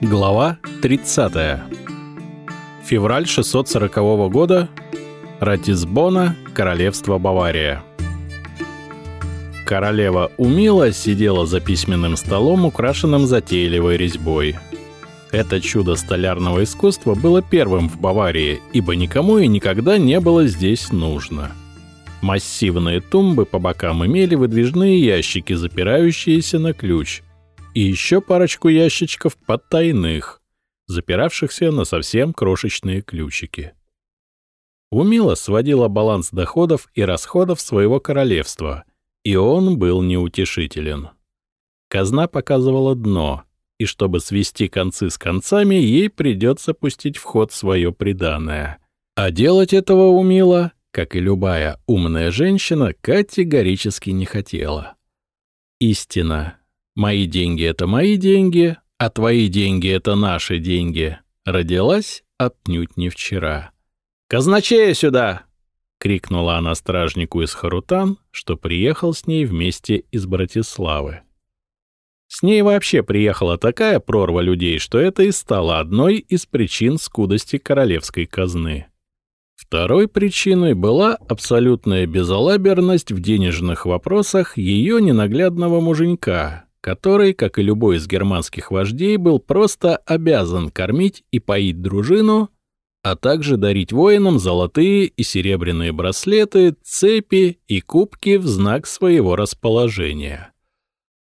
Глава 30. Февраль 640 года. Ратисбона, Королевство Бавария. Королева Умила сидела за письменным столом, украшенным затейливой резьбой. Это чудо столярного искусства было первым в Баварии, ибо никому и никогда не было здесь нужно. Массивные тумбы по бокам имели выдвижные ящики, запирающиеся на ключ, и еще парочку ящичков потайных, запиравшихся на совсем крошечные ключики. Умила сводила баланс доходов и расходов своего королевства, и он был неутешителен. Казна показывала дно, и чтобы свести концы с концами, ей придется пустить в ход свое приданое. А делать этого Умила как и любая умная женщина, категорически не хотела. Истина. «Мои деньги — это мои деньги, а твои деньги — это наши деньги» родилась отнюдь не вчера. «Казначея сюда!» — крикнула она стражнику из Харутан, что приехал с ней вместе из Братиславы. С ней вообще приехала такая прорва людей, что это и стало одной из причин скудости королевской казны. Второй причиной была абсолютная безалаберность в денежных вопросах ее ненаглядного муженька, который, как и любой из германских вождей, был просто обязан кормить и поить дружину, а также дарить воинам золотые и серебряные браслеты, цепи и кубки в знак своего расположения.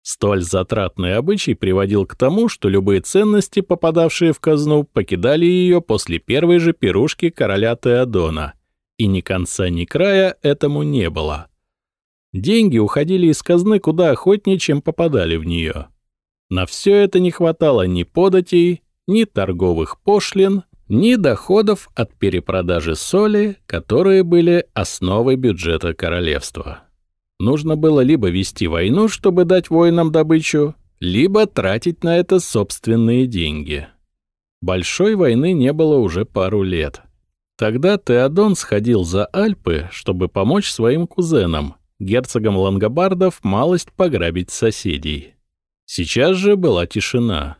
Столь затратный обычай приводил к тому, что любые ценности, попадавшие в казну, покидали ее после первой же пирушки короля Теодона, и ни конца, ни края этому не было. Деньги уходили из казны куда охотнее, чем попадали в нее. На все это не хватало ни податей, ни торговых пошлин, ни доходов от перепродажи соли, которые были основой бюджета королевства. Нужно было либо вести войну, чтобы дать воинам добычу, либо тратить на это собственные деньги. Большой войны не было уже пару лет. Тогда Теодон сходил за Альпы, чтобы помочь своим кузенам, герцогам Лангобардов, малость пограбить соседей. Сейчас же была тишина.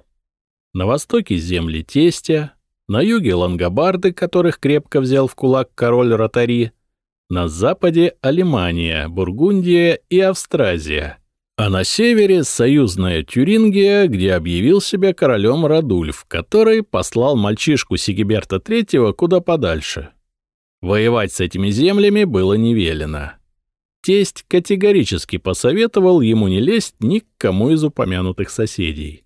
На востоке земли тестя, на юге Лангобарды, которых крепко взял в кулак король Ротари, на западе — Алимания, Бургундия и Австразия. А на севере — союзная Тюрингия, где объявил себя королем Радульф, который послал мальчишку Сигиберта III куда подальше. Воевать с этими землями было не велено. Тесть категорически посоветовал ему не лезть ни к кому из упомянутых соседей.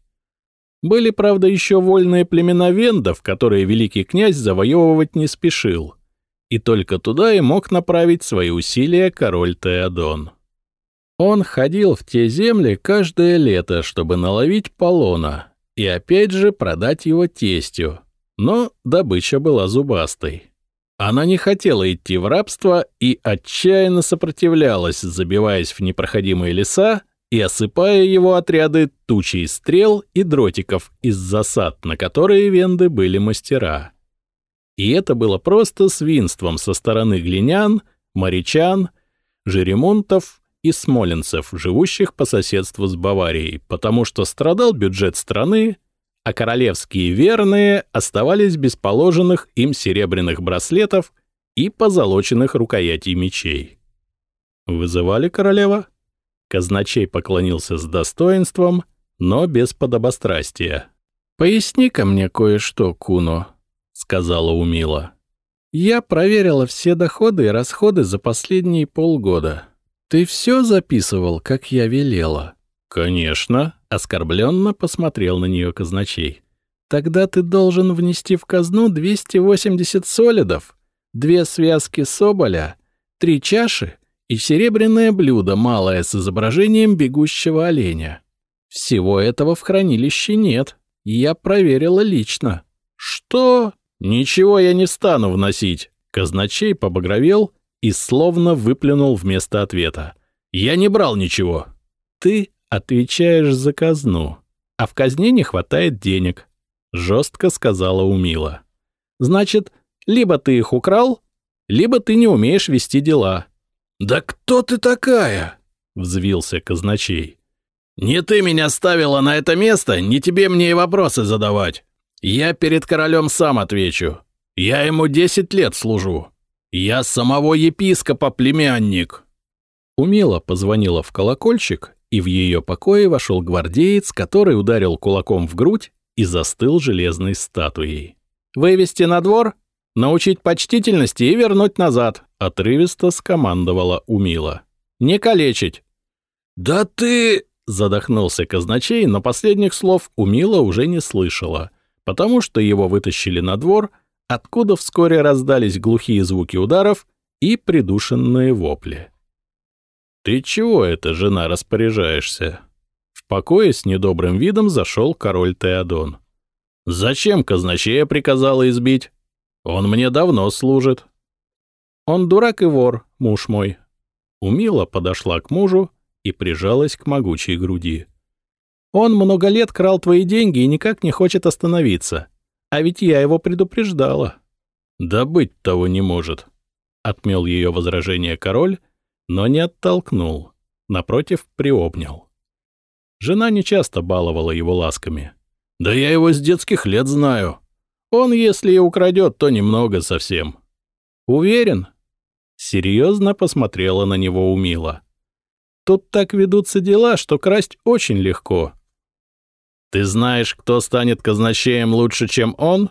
Были, правда, еще вольные племена вендов, которые великий князь завоевывать не спешил — и только туда и мог направить свои усилия король Теодон. Он ходил в те земли каждое лето, чтобы наловить полона и опять же продать его тестю, но добыча была зубастой. Она не хотела идти в рабство и отчаянно сопротивлялась, забиваясь в непроходимые леса и осыпая его отряды тучей стрел и дротиков из засад, на которые венды были мастера. И это было просто свинством со стороны глинян, морячан, жеремонтов и смоленцев, живущих по соседству с Баварией, потому что страдал бюджет страны, а королевские верные оставались без положенных им серебряных браслетов и позолоченных рукоятей мечей. «Вызывали королева?» Казначей поклонился с достоинством, но без подобострастия. «Поясни-ка мне кое-что, Куно», сказала Умила. «Я проверила все доходы и расходы за последние полгода. Ты все записывал, как я велела?» «Конечно», — оскорбленно посмотрел на нее казначей. «Тогда ты должен внести в казну 280 солидов, две связки соболя, три чаши и серебряное блюдо малое с изображением бегущего оленя. Всего этого в хранилище нет, я проверила лично». «Что?» «Ничего я не стану вносить!» Казначей побагровел и словно выплюнул вместо ответа. «Я не брал ничего!» «Ты отвечаешь за казну, а в казне не хватает денег», — жестко сказала Умила. «Значит, либо ты их украл, либо ты не умеешь вести дела». «Да кто ты такая?» — взвился казначей. «Не ты меня ставила на это место, не тебе мне и вопросы задавать. Я перед королем сам отвечу. Я ему десять лет служу. Я самого епископа племянник». Умело позвонила в колокольчик, и в ее покое вошел гвардеец, который ударил кулаком в грудь и застыл железной статуей. «Вывести на двор, научить почтительности и вернуть назад», — отрывисто скомандовала Умила. «Не калечить». «Да ты...» — задохнулся казначей, но последних слов Умила уже не слышала, потому что его вытащили на двор, откуда вскоре раздались глухие звуки ударов и придушенные вопли. «Ты чего это, жена, распоряжаешься?» В покое с недобрым видом зашел король Теодон. «Зачем казначея приказала избить? Он мне давно служит». «Он дурак и вор, муж мой». Умила подошла к мужу и прижалась к могучей груди. «Он много лет крал твои деньги и никак не хочет остановиться. А ведь я его предупреждала». «Да быть того не может», — отмел ее возражение король но не оттолкнул, напротив, приобнял. Жена нечасто баловала его ласками. «Да я его с детских лет знаю. Он, если и украдет, то немного совсем». «Уверен?» Серьезно посмотрела на него умила. «Тут так ведутся дела, что красть очень легко». «Ты знаешь, кто станет казначеем лучше, чем он?»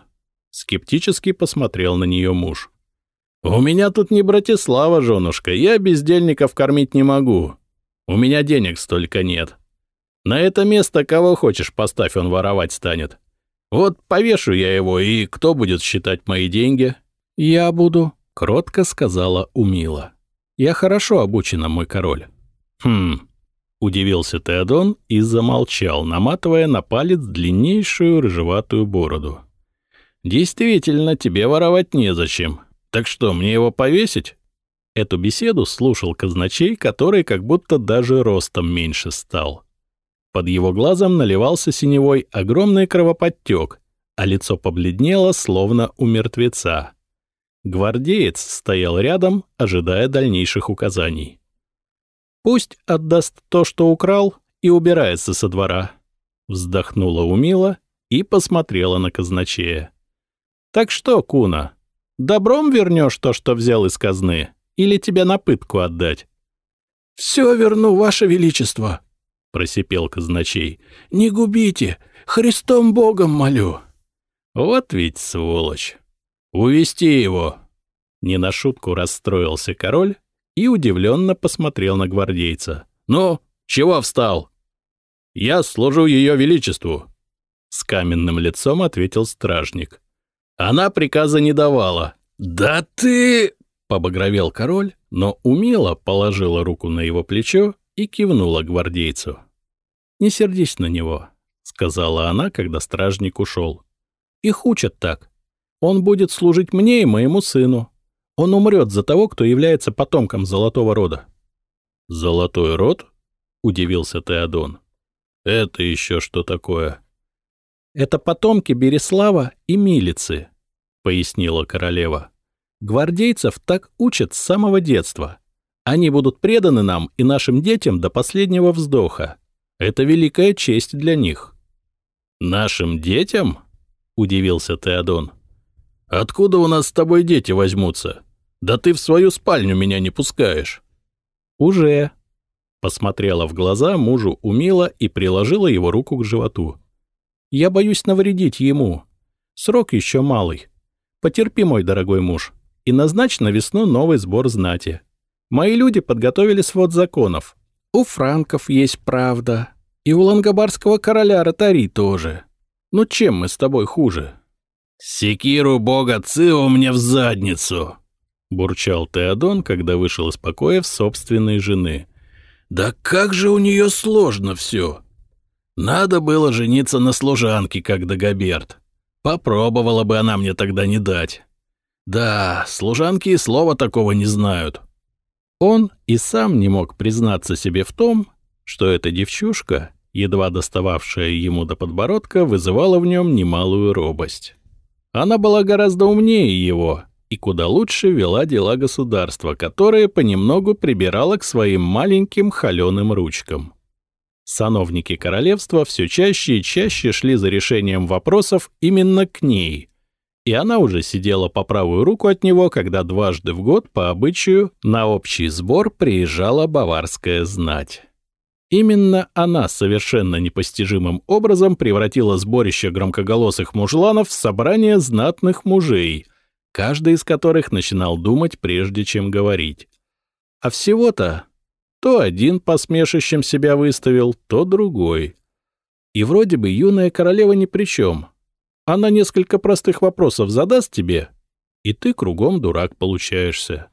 Скептически посмотрел на нее муж. «У меня тут не Братислава, женушка, я бездельников кормить не могу. У меня денег столько нет. На это место кого хочешь поставь, он воровать станет. Вот повешу я его, и кто будет считать мои деньги?» «Я буду», — кротко сказала Умила. «Я хорошо обучена, мой король». «Хм...» — удивился Теодон и замолчал, наматывая на палец длиннейшую рыжеватую бороду. «Действительно, тебе воровать незачем. Так что, мне его повесить? Эту беседу слушал казначей, который как будто даже ростом меньше стал. Под его глазом наливался синевой огромный кровоподтек, а лицо побледнело, словно у мертвеца. Гвардеец стоял рядом, ожидая дальнейших указаний. «Пусть отдаст то, что украл, и убирается со двора», — вздохнула Умила и посмотрела на казначея. «Так что, Куна, Добром вернешь то, что взял из казны, или тебе на пытку отдать?» «Все верну, Ваше Величество», — просипел казначей. «Не губите, Христом Богом молю». «Вот ведь сволочь! Увести его!» Не на шутку расстроился король и удивленно посмотрел на гвардейца. «Ну, чего встал?» «Я служу ее величеству», — с каменным лицом ответил стражник. Она приказа не давала. «Да ты...» — побагровел король, но умело положила руку на его плечо и кивнула гвардейцу. «Не сердись на него», — сказала она, когда стражник ушел. «Их учат так. Он будет служить мне и моему сыну. Он умрет за того, кто является потомком золотого рода». «Золотой род?» — удивился Теодон. «Это еще что такое?» «Это потомки Береслава и Милицы», — пояснила королева. «Гвардейцев так учат с самого детства. Они будут преданы нам и нашим детям до последнего вздоха. Это великая честь для них». «Нашим детям?» — удивился Теодон. «Откуда у нас с тобой дети возьмутся? Да ты в свою спальню меня не пускаешь». «Уже», — посмотрела в глаза мужу умила и приложила его руку к животу. «Я боюсь навредить ему. Срок еще малый. Потерпи, мой дорогой муж, и назначь на весну новый сбор знати. Мои люди подготовили свод законов. У франков есть правда, и у лангобарского короля Ротари тоже. Ну чем мы с тобой хуже?» «Секиру бога Цио мне в задницу!» — бурчал Теодон, когда вышел из покоя в собственной жены. «Да как же у нее сложно все! Надо было жениться на служанке, как Дагоберт. Попробовала бы она мне тогда не дать. Да, служанки и слова такого не знают. Он и сам не мог признаться себе в том, что эта девчушка, едва достававшая ему до подбородка, вызывала в нем немалую робость. Она была гораздо умнее его и куда лучше вела дела государства, которое понемногу прибирало к своим маленьким холеным ручкам. Сановники королевства все чаще и чаще шли за решением вопросов именно к ней, и она уже сидела по правую руку от него, когда дважды в год, по обычаю, на общий сбор приезжала баварская знать. Именно она совершенно непостижимым образом превратила сборище громкоголосых мужланов в собрание знатных мужей, каждый из которых начинал думать, прежде чем говорить. А всего-то то один посмешищем себя выставил, то другой. И вроде бы юная королева ни при чем. Она несколько простых вопросов задаст тебе, и ты кругом дурак получаешься.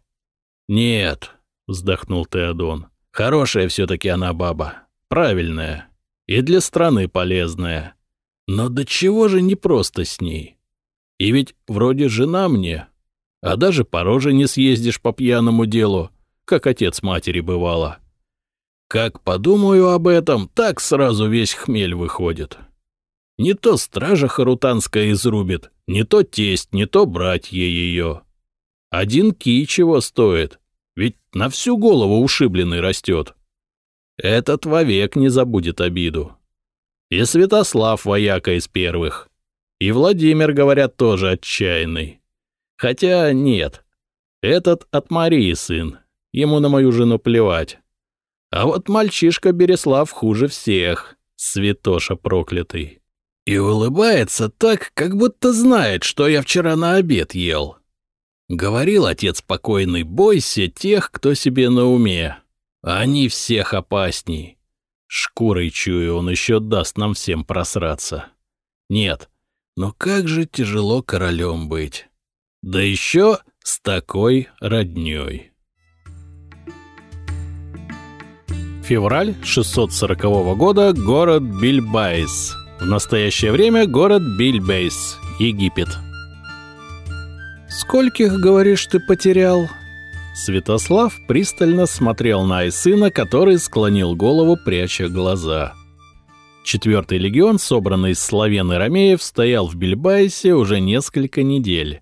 «Нет», — вздохнул Теодон, — «хорошая все-таки она баба, правильная и для страны полезная. Но до чего же не просто с ней? И ведь вроде жена мне, а даже по роже не съездишь по пьяному делу, как отец матери бывало. Как подумаю об этом, так сразу весь хмель выходит. Не то стража Харутанская изрубит, не то тесть, не то братья ее. Один ки чего стоит, ведь на всю голову ушибленный растет. Этот вовек не забудет обиду. И Святослав вояка из первых. И Владимир, говорят, тоже отчаянный. Хотя нет, этот от Марии сын, ему на мою жену плевать. А вот мальчишка Береслав хуже всех, святоша проклятый. И улыбается так, как будто знает, что я вчера на обед ел. Говорил отец покойный, бойся тех, кто себе на уме. Они всех опасней. Шкурой чую, он еще даст нам всем просраться. Нет, но как же тяжело королем быть. Да еще с такой родней. Февраль 640 года, город Бильбайс. В настоящее время город Бильбейс, Египет. «Скольких, говоришь, ты потерял?» Святослав пристально смотрел на Айсына, который склонил голову, пряча глаза. Четвертый легион, собранный из славян и ромеев, стоял в Бильбайсе уже несколько недель.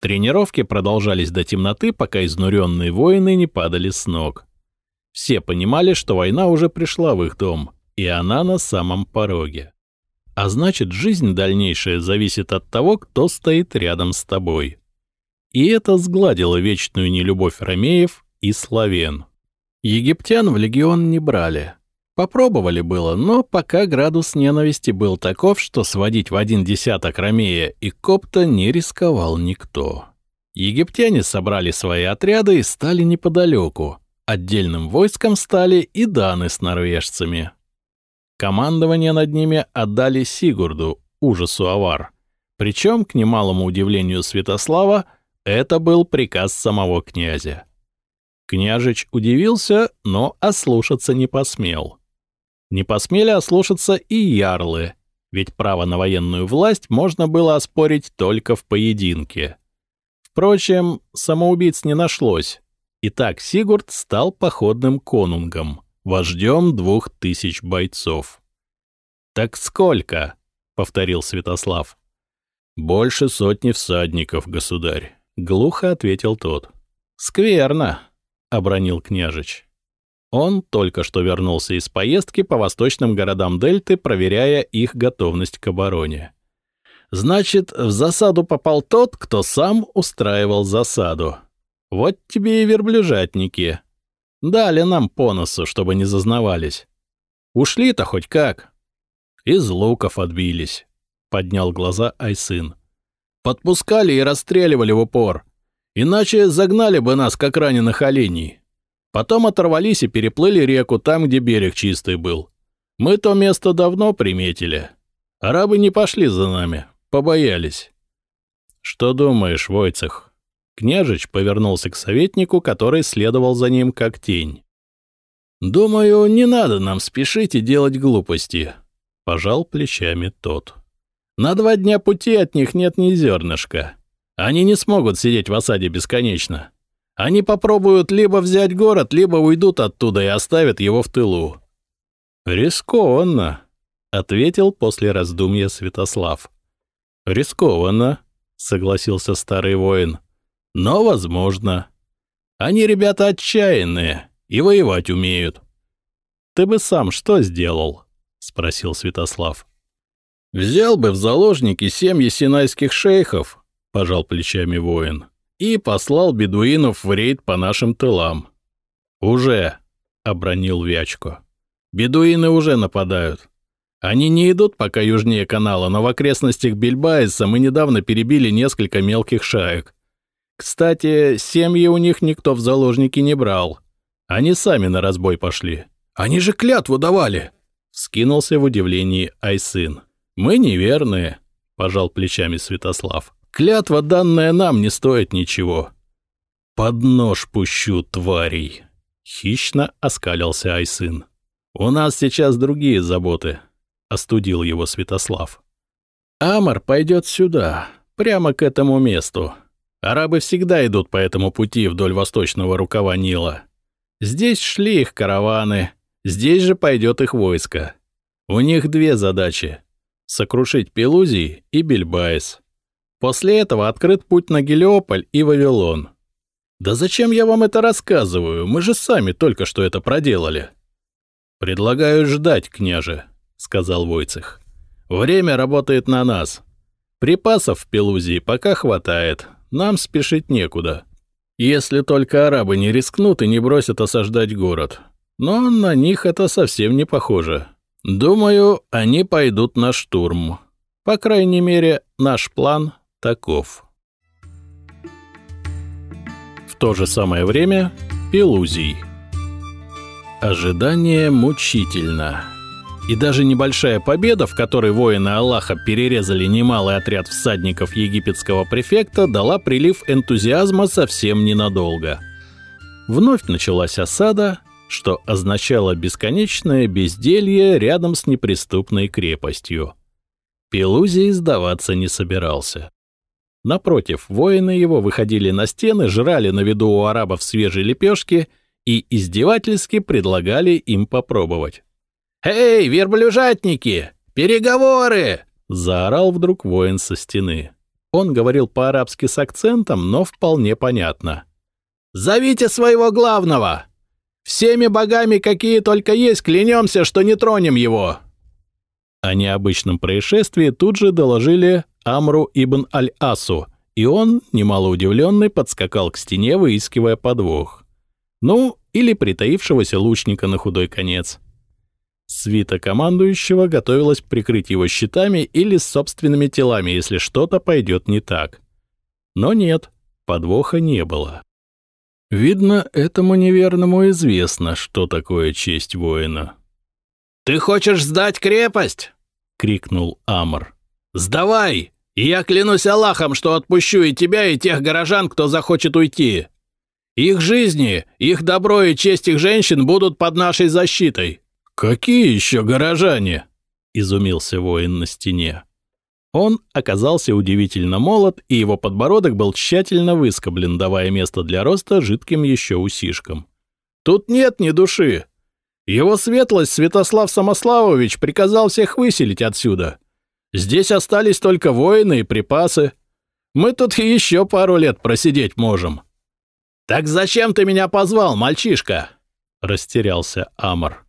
Тренировки продолжались до темноты, пока изнуренные воины не падали с ног. Все понимали, что война уже пришла в их дом, и она на самом пороге. А значит, жизнь дальнейшая зависит от того, кто стоит рядом с тобой. И это сгладило вечную нелюбовь ромеев и славян. Египтян в легион не брали. Попробовали было, но пока градус ненависти был таков, что сводить в один десяток ромея и копта не рисковал никто. Египтяне собрали свои отряды и стали неподалеку. Отдельным войском стали и даны с норвежцами. Командование над ними отдали Сигурду, ужасу авар. Причем, к немалому удивлению Святослава, это был приказ самого князя. Княжич удивился, но ослушаться не посмел. Не посмели ослушаться и ярлы, ведь право на военную власть можно было оспорить только в поединке. Впрочем, самоубийц не нашлось, и так Сигурд стал походным конунгом вождем двух тысяч бойцов. «Так сколько?» — повторил Святослав. «Больше сотни всадников, государь», — глухо ответил тот. «Скверно», — обронил княжич. Он только что вернулся из поездки по восточным городам Дельты, проверяя их готовность к обороне. Значит, в засаду попал тот, кто сам устраивал засаду. Вот тебе и верблюжатники. Дали нам по носу, чтобы не зазнавались. Ушли-то хоть как. Из луков отбились, — поднял глаза Айсын. Подпускали и расстреливали в упор. Иначе загнали бы нас, как раненых оленей. Потом оторвались и переплыли реку там, где берег чистый был. Мы то место давно приметили. Арабы не пошли за нами, побоялись. Что думаешь, Войцех? Княжич повернулся к советнику, который следовал за ним как тень. «Думаю, не надо нам спешить и делать глупости», — пожал плечами тот. «На два дня пути от них нет ни зернышка. Они не смогут сидеть в осаде бесконечно. Они попробуют либо взять город, либо уйдут оттуда и оставят его в тылу». «Рискованно», — ответил после раздумья Святослав. «Рискованно», — согласился старый воин но возможно. Они ребята отчаянные и воевать умеют. ты бы сам что сделал?» — спросил Святослав. «Взял бы в заложники семьи синайских шейхов», — пожал плечами воин, «и послал бедуинов в рейд по нашим тылам». «Уже», — обронил Вячко. «Бедуины уже нападают. Они не идут пока южнее канала, но в окрестностях Бельбаиса мы недавно перебили несколько мелких шаек. Кстати, семьи у них никто в заложники не брал. Они сами на разбой пошли. Они же клятву давали!» — скинулся в удивлении Айсын. «Мы неверные», — пожал плечами Святослав. «Клятва, данная нам, не стоит ничего». «Под нож пущу, тварей!» — хищно оскалился Айсын. «У нас сейчас другие заботы», — остудил его Святослав. «Амар пойдет сюда, прямо к этому месту. Арабы всегда идут по этому пути вдоль восточного рукава Нила. Здесь шли их караваны, здесь же пойдет их войско. У них две задачи сокрушить Пелузий и Бельбайс. После этого открыт путь на Гелиополь и Вавилон. Да зачем я вам это рассказываю? Мы же сами только что это проделали. Предлагаю ждать, княже, сказал Войцех. Время работает на нас. Припасов в Пелузии пока хватает, нам спешить некуда. Если только арабы не рискнут и не бросят осаждать город. Но на них это совсем не похоже. Думаю, они пойдут на штурм. По крайней мере, наш план таков. В то же самое время Пелузий. Ожидание мучительно. И даже небольшая победа, в которой воины Аллаха перерезали немалый отряд всадников египетского префекта, дала прилив энтузиазма совсем ненадолго. Вновь началась осада, что означало бесконечное безделье рядом с неприступной крепостью. Пелузий сдаваться не собирался. Напротив, воины его выходили на стены, жрали на виду у арабов свежие лепешки и издевательски предлагали им попробовать. «Эй, верблюжатники! Переговоры!» — заорал вдруг воин со стены. Он говорил по-арабски с акцентом, но вполне понятно. «Зовите своего главного! Всеми богами, какие только есть, клянемся, что не тронем его!» О необычном происшествии тут же доложили Амру ибн Аль-Асу, и он, немало удивленный, подскакал к стене, выискивая подвох. Ну, или притаившегося лучника на худой конец. Свита командующего готовилась прикрыть его щитами или собственными телами, если что-то пойдет не так. Но нет, подвоха не было. Видно, этому неверному известно, что такое честь воина. «Ты хочешь сдать крепость?» — крикнул Амр. «Сдавай, я клянусь Аллахом, что отпущу и тебя, и тех горожан, кто захочет уйти. Их жизни, их добро и честь их женщин будут под нашей защитой». «Какие еще горожане?» — изумился воин на стене. Он оказался удивительно молод, и его подбородок был тщательно выскоблен, давая место для роста жидким еще усишкам. «Тут нет ни души. Его светлость Святослав Самославович приказал всех выселить отсюда. Здесь остались только воины и припасы. Мы тут еще пару лет просидеть можем». «Так зачем ты меня позвал, мальчишка?» — растерялся Амор.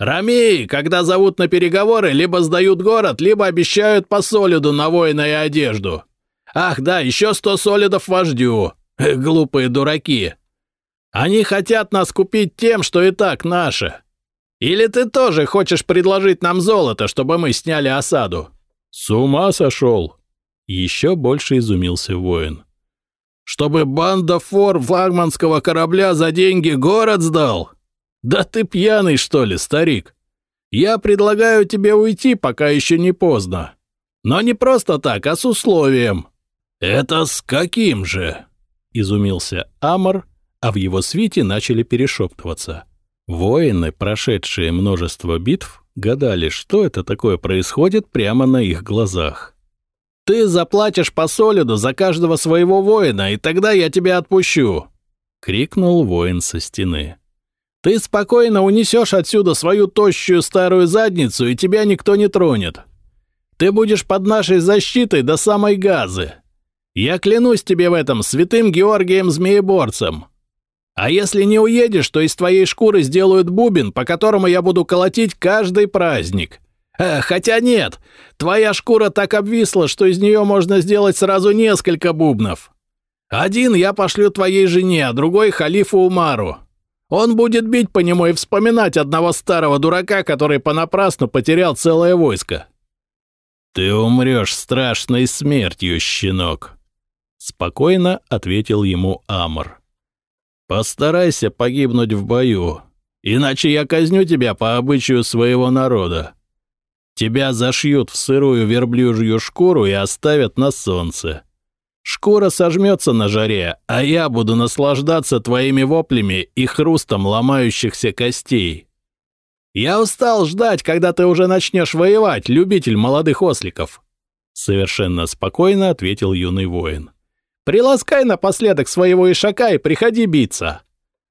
Рами, когда зовут на переговоры, либо сдают город, либо обещают по солиду на воина и одежду. Ах да, еще сто солидов вождю. Глупые дураки. Они хотят нас купить тем, что и так наше. Или ты тоже хочешь предложить нам золото, чтобы мы сняли осаду? С ума сошел. Еще больше изумился воин. Чтобы банда фор флагманского корабля за деньги город сдал? «Да ты пьяный, что ли, старик? Я предлагаю тебе уйти, пока еще не поздно. Но не просто так, а с условием». «Это с каким же?» — изумился Амор, а в его свите начали перешептываться. Воины, прошедшие множество битв, гадали, что это такое происходит прямо на их глазах. «Ты заплатишь по солиду за каждого своего воина, и тогда я тебя отпущу!» — крикнул воин со стены. Ты спокойно унесешь отсюда свою тощую старую задницу, и тебя никто не тронет. Ты будешь под нашей защитой до самой газы. Я клянусь тебе в этом святым Георгием Змееборцем». А если не уедешь, то из твоей шкуры сделают бубен, по которому я буду колотить каждый праздник. Э, хотя нет, твоя шкура так обвисла, что из нее можно сделать сразу несколько бубнов. Один я пошлю твоей жене, а другой — халифу Умару. Он будет бить по нему и вспоминать одного старого дурака, который понапрасну потерял целое войско. «Ты умрешь страшной смертью, щенок», — спокойно ответил ему Амр. «Постарайся погибнуть в бою, иначе я казню тебя по обычаю своего народа. Тебя зашьют в сырую верблюжью шкуру и оставят на солнце. Шкура сожмется на жаре, а я буду наслаждаться твоими воплями и хрустом ломающихся костей. Я устал ждать, когда ты уже начнешь воевать, любитель молодых осликов. Совершенно спокойно ответил юный воин. Приласкай напоследок своего ишака и приходи биться.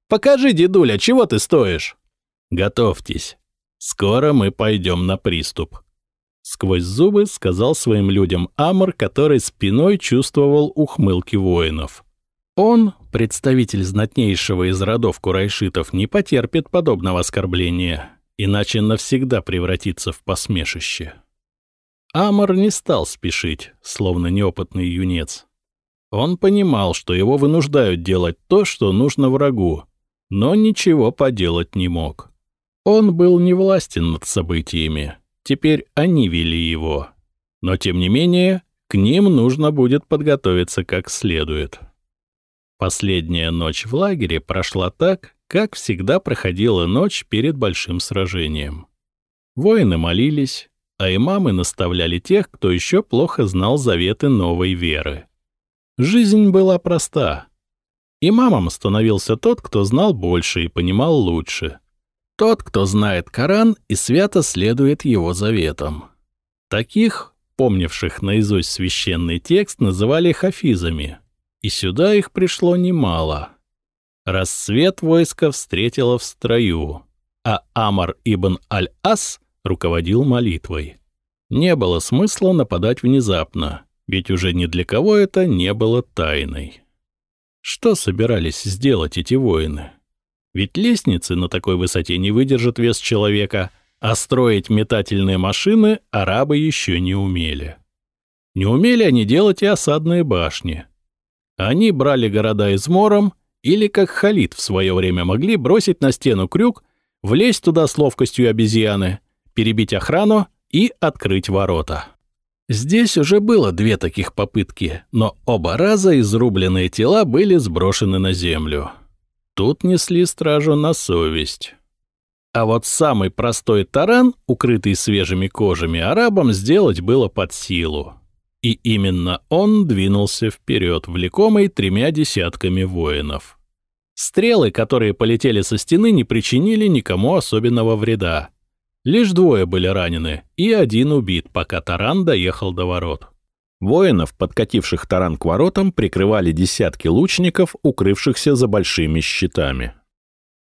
Покажи, дедуля, чего ты стоишь. Готовьтесь. Скоро мы пойдем на приступ. Сквозь зубы сказал своим людям Амр, который спиной чувствовал ухмылки воинов. Он, представитель знатнейшего из родов курайшитов, не потерпит подобного оскорбления, иначе навсегда превратится в посмешище. Амр не стал спешить, словно неопытный юнец. Он понимал, что его вынуждают делать то, что нужно врагу, но ничего поделать не мог. Он был не властен над событиями, теперь они вели его. Но тем не менее, к ним нужно будет подготовиться как следует. Последняя ночь в лагере прошла так, как всегда проходила ночь перед большим сражением. Воины молились, а имамы наставляли тех, кто еще плохо знал заветы новой веры. Жизнь была проста. Имамом становился тот, кто знал больше и понимал лучше — тот, кто знает Коран и свято следует его заветам. Таких, помнивших наизусть священный текст, называли хафизами, и сюда их пришло немало. Рассвет войска встретило в строю, а Амар ибн Аль-Ас руководил молитвой. Не было смысла нападать внезапно, ведь уже ни для кого это не было тайной. Что собирались сделать эти воины? Ведь лестницы на такой высоте не выдержат вес человека, а строить метательные машины арабы еще не умели. Не умели они делать и осадные башни. Они брали города измором или, как Халид в свое время могли, бросить на стену крюк, влезть туда с ловкостью обезьяны, перебить охрану и открыть ворота. Здесь уже было две таких попытки, но оба раза изрубленные тела были сброшены на землю. Тут несли стражу на совесть. А вот самый простой таран, укрытый свежими кожами, арабам сделать было под силу. И именно он двинулся вперед, влекомый тремя десятками воинов. Стрелы, которые полетели со стены, не причинили никому особенного вреда. Лишь двое были ранены, и один убит, пока таран доехал до ворот. Воинов, подкативших таран к воротам, прикрывали десятки лучников, укрывшихся за большими щитами.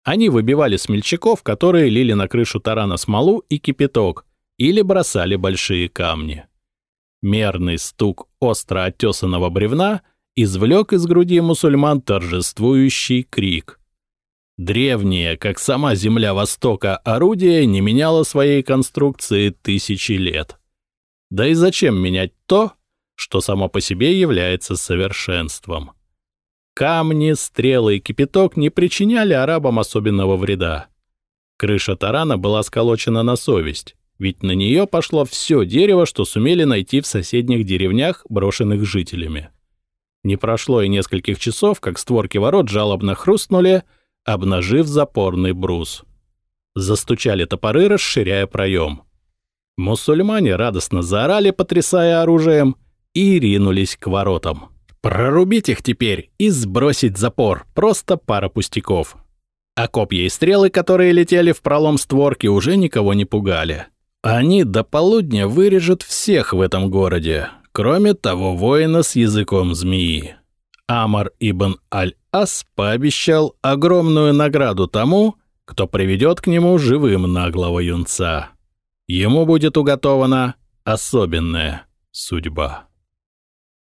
Они выбивали смельчаков, которые лили на крышу тарана смолу и кипяток, или бросали большие камни. Мерный стук остро оттесанного бревна извлек из груди мусульман торжествующий крик. Древнее, как сама земля Востока, орудие не меняло своей конструкции тысячи лет. Да и зачем менять то, что само по себе является совершенством. Камни, стрелы и кипяток не причиняли арабам особенного вреда. Крыша тарана была сколочена на совесть, ведь на нее пошло все дерево, что сумели найти в соседних деревнях, брошенных жителями. Не прошло и нескольких часов, как створки ворот жалобно хрустнули, обнажив запорный брус. Застучали топоры, расширяя проем. Мусульмане радостно заорали, потрясая оружием, и ринулись к воротам. Прорубить их теперь и сбросить запор — просто пара пустяков. А копья и стрелы, которые летели в пролом створки, уже никого не пугали. Они до полудня вырежут всех в этом городе, кроме того воина с языком змеи. Амар ибн Аль-Ас пообещал огромную награду тому, кто приведет к нему живым наглого юнца. Ему будет уготована особенная судьба.